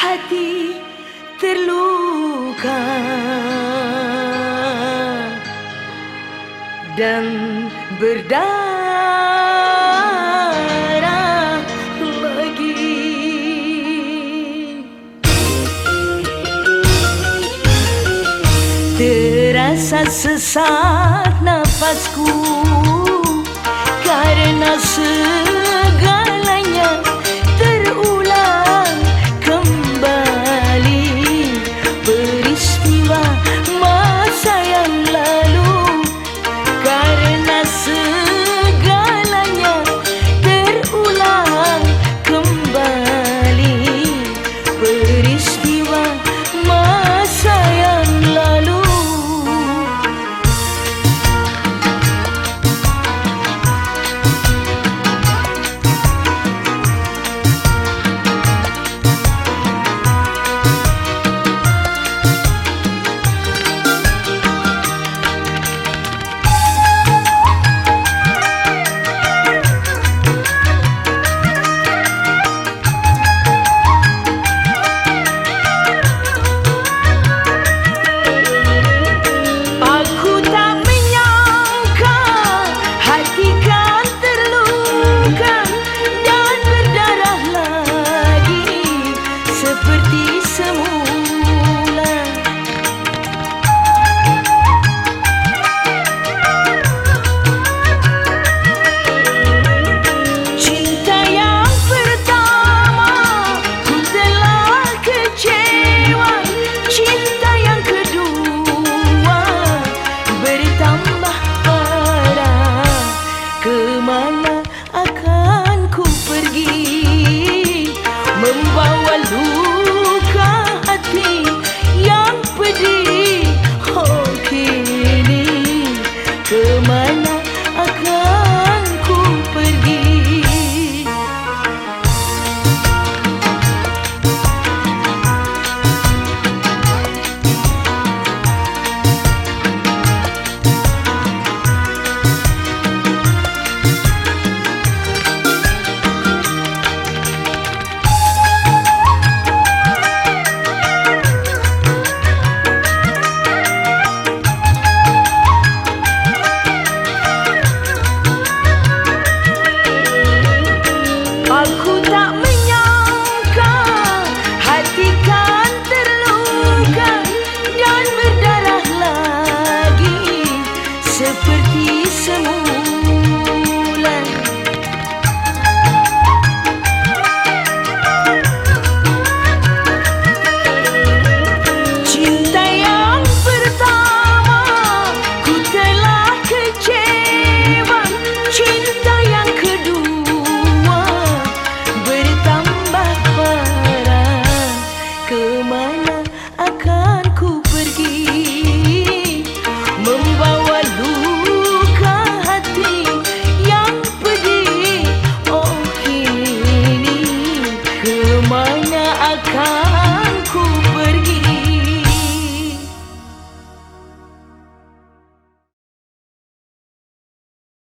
hati terluka. Dan berdarah lagi terasa sesat nafasku.